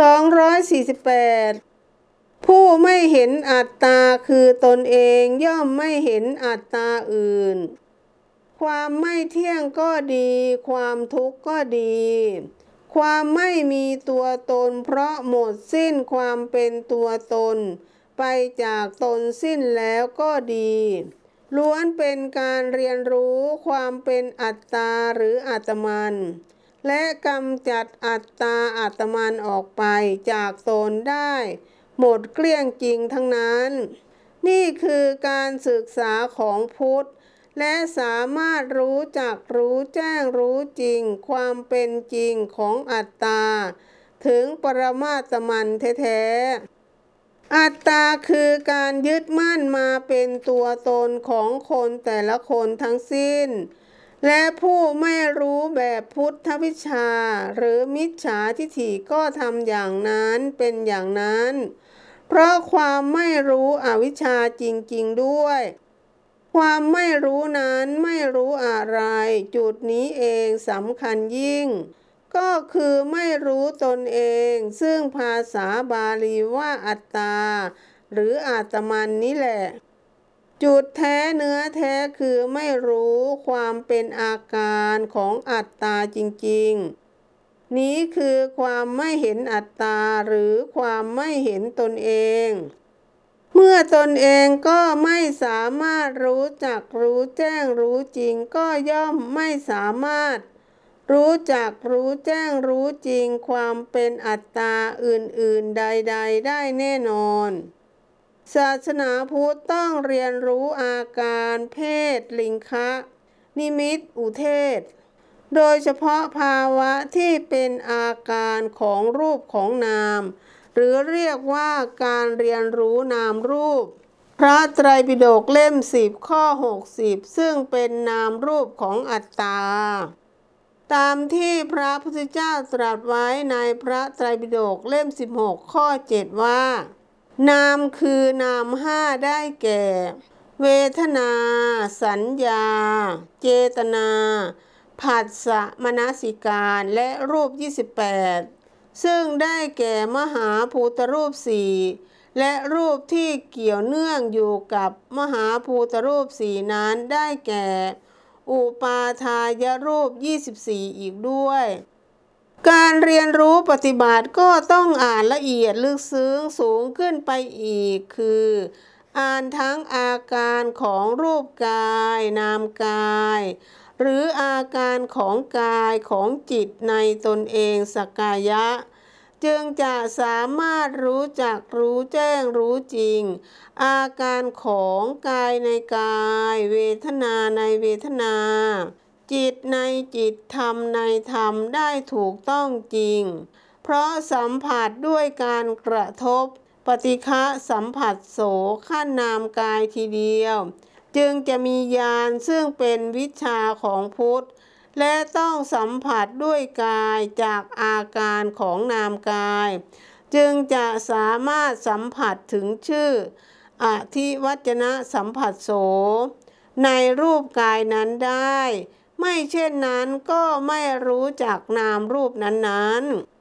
248 ผู้ไม่เห็นอัตตาคือตนเองย่อมไม่เห็นอัตตาอื่น ความไม่เที่ยงก็ดี ความทุกข์ก็ดี ความไม่มีตัวตน เพราะหมดสิ้นความเป็นตัวตน ไปจากตนสิ้นแล้วก็ดีล้วนเป็นการเรียนรู้ความเป็นอัตตาหรืออัตมัน และกำจัดอัตตาอัตมันออกไปจากตนได้ หมดเกลี้ยงจริงทั้งนั้น นี่คือการศึกษาของพุทธ และสามารถรู้จักรู้แจ้งรู้จริง ความเป็นจริงของอัตตา ถึงปรมาตมันแท้ๆอัตตาคือการยึดมั่นมาเป็นตัวตนของคนแต่ละคนทั้งสิ้น และผู้ไม่รู้แบบพุทธวิชา หรือมิจฉาทิฏฐิก็ทำอย่างนั้นเป็นอย่างนั้น เพราะความไม่รู้อวิชชาจริง ๆ ด้วย ความไม่รู้นั้นไม่รู้อะไร จุดนี้เองสำคัญยิ่ง ก็คือไม่รู้ตนเอง ซึ่งภาษาบาลีว่าอัตตา หรืออาตมันนี่แหละ จุดแท้เนื้อแท้คือไม่รู้ความเป็นอาการของอัตตาจริง ๆ นี้คือความไม่เห็นอัตตาหรือความไม่เห็นตนเอง เมื่อตนเองก็ไม่สามารถรู้จักรู้แจ้งรู้จริงก็ย่อมไม่สามารถ รู้จักรู้แจ้งรู้จริงความเป็นอัตตาอื่นๆใด ๆ ได้แน่นอน ศาสนาพุทธต้องเรียนรู้อาการเพศลิงคะ นิมิตอุเทศ โดยเฉพาะภาวะที่เป็นอาการของรูปของนาม หรือเรียกว่าการเรียนรู้นามรูป พระไตรปิฎกเล่มสิบข้อ 60 ซึ่งเป็นนามรูปของอัตตา ตามที่พระพุทธเจ้าตรัสไว้ในพระไตรปิฎกเล่ม 16 ข้อ 7 ว่า นามคือนามห้าได้แก่ เวทนา สัญญา เจตนาผัสสะมนสิการและรูป 28 ซึ่งได้แก่มหาภูตรูปสี่และรูปที่เกี่ยวเนื่องอยู่กับมหาภูตรูปสี่นั้นได้แก่ อุปาทายรูป 24 อีกด้วย การเรียนรู้ปฏิบัติก็ต้องอ่านละเอียดลึกซึ้งสูงขึ้นไปอีกคือ อ่านทั้งอาการของรูปกาย นามกาย หรืออาการของกายของจิตในตนเองสกายะ จึงจะสามารถรู้จักรู้แจ้งรู้จริง อาการของกายในกาย เวทนาในเวทนา จิตในจิตธรรมในธรรมได้ถูกต้องจริง เพราะสัมผัสด้วยการกระทบ ปฏิฆะสัมผัสโสขั้นนามกายทีเดียว จึงจะมีญาณซึ่งเป็นวิชาของพุทธ และต้องสัมผัสด้วยกายจากอาการของนามกาย จึงจะสามารถสัมผัสถึงชื่ออธิวัจนะสัมผัสโสในรูปกายนั้นได้ ไม่เช่นนั้นก็ไม่รู้จักนามรูปนั้นๆ